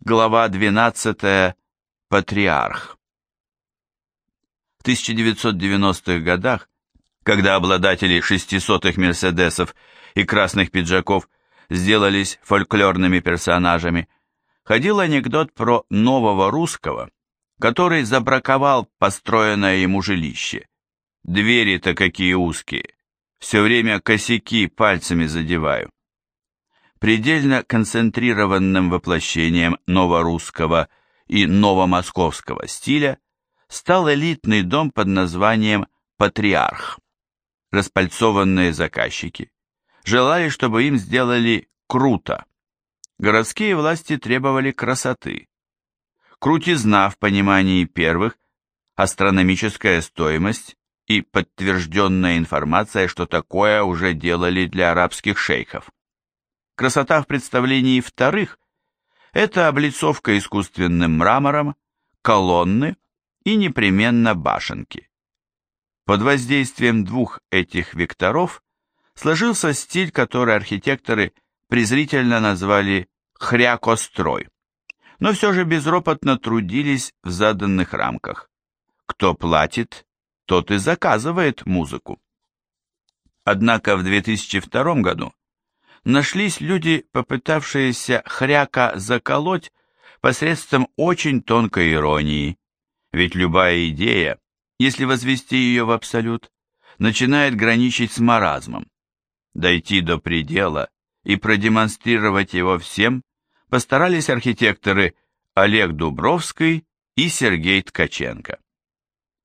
Глава 12. Патриарх. В 1990-х годах, когда обладатели шестисотых Мерседесов и красных пиджаков сделались фольклорными персонажами, ходил анекдот про нового русского, который забраковал построенное ему жилище. Двери-то какие узкие, все время косяки пальцами задеваю. Предельно концентрированным воплощением новорусского и новомосковского стиля стал элитный дом под названием «Патриарх». Распальцованные заказчики желали, чтобы им сделали круто. Городские власти требовали красоты. Крутизна в понимании первых, астрономическая стоимость и подтвержденная информация, что такое уже делали для арабских шейхов. Красота в представлении вторых – это облицовка искусственным мрамором, колонны и непременно башенки. Под воздействием двух этих векторов сложился стиль, который архитекторы презрительно назвали «хрякострой», но все же безропотно трудились в заданных рамках. Кто платит, тот и заказывает музыку. Однако в 2002 году нашлись люди, попытавшиеся хряка заколоть посредством очень тонкой иронии, ведь любая идея, если возвести ее в абсолют, начинает граничить с маразмом. Дойти до предела и продемонстрировать его всем постарались архитекторы Олег Дубровский и Сергей Ткаченко.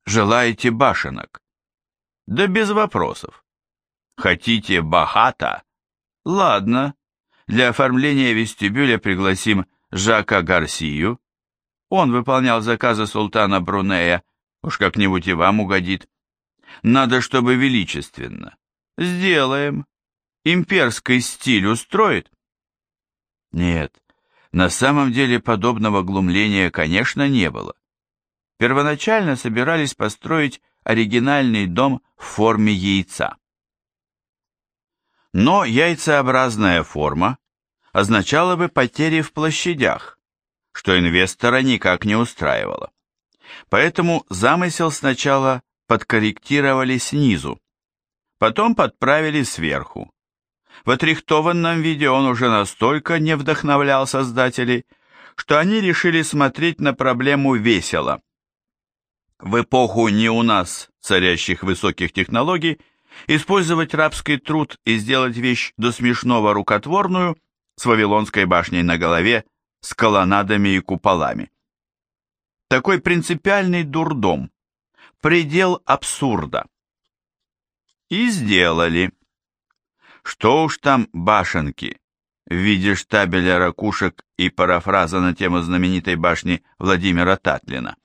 Желаете башенок? Да без вопросов. Хотите богато? Ладно, для оформления вестибюля пригласим Жака Гарсию. Он выполнял заказы султана Брунея, уж как-нибудь и вам угодит. Надо, чтобы величественно. Сделаем. Имперский стиль устроит? Нет, на самом деле подобного глумления, конечно, не было. Первоначально собирались построить оригинальный дом в форме яйца. Но яйцеобразная форма означала бы потери в площадях, что инвестора никак не устраивало. Поэтому замысел сначала подкорректировали снизу, потом подправили сверху. В отрихтованном виде он уже настолько не вдохновлял создателей, что они решили смотреть на проблему весело. В эпоху не у нас царящих высоких технологий Использовать рабский труд и сделать вещь до смешного рукотворную с Вавилонской башней на голове, с колоннадами и куполами. Такой принципиальный дурдом, предел абсурда. И сделали. Что уж там башенки в виде штабеля ракушек и парафраза на тему знаменитой башни Владимира Татлина.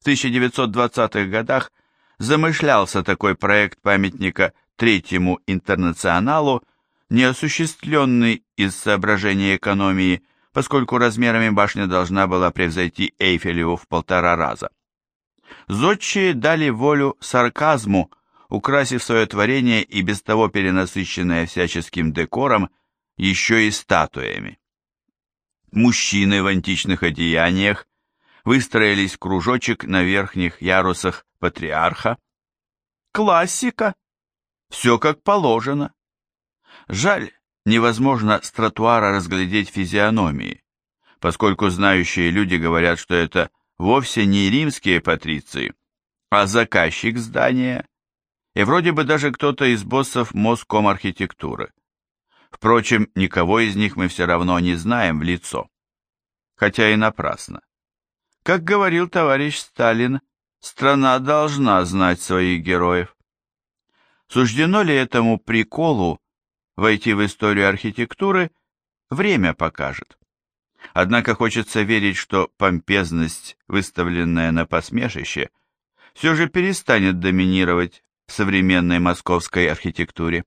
В 1920-х годах замышлялся такой проект памятника Третьему интернационалу, неосуществленный из соображений экономии, поскольку размерами башня должна была превзойти Эйфелеву в полтора раза. Зодчие дали волю сарказму, украсив свое творение и без того перенасыщенное всяческим декором, еще и статуями. Мужчины в античных одеяниях выстроились кружочек на верхних ярусах патриарха. Классика. Все как положено. Жаль, невозможно с тротуара разглядеть физиономии, поскольку знающие люди говорят, что это вовсе не римские патриции, а заказчик здания, и вроде бы даже кто-то из боссов Моском архитектуры. Впрочем, никого из них мы все равно не знаем в лицо. Хотя и напрасно. Как говорил товарищ Сталин, страна должна знать своих героев. Суждено ли этому приколу войти в историю архитектуры, время покажет. Однако хочется верить, что помпезность, выставленная на посмешище, все же перестанет доминировать в современной московской архитектуре.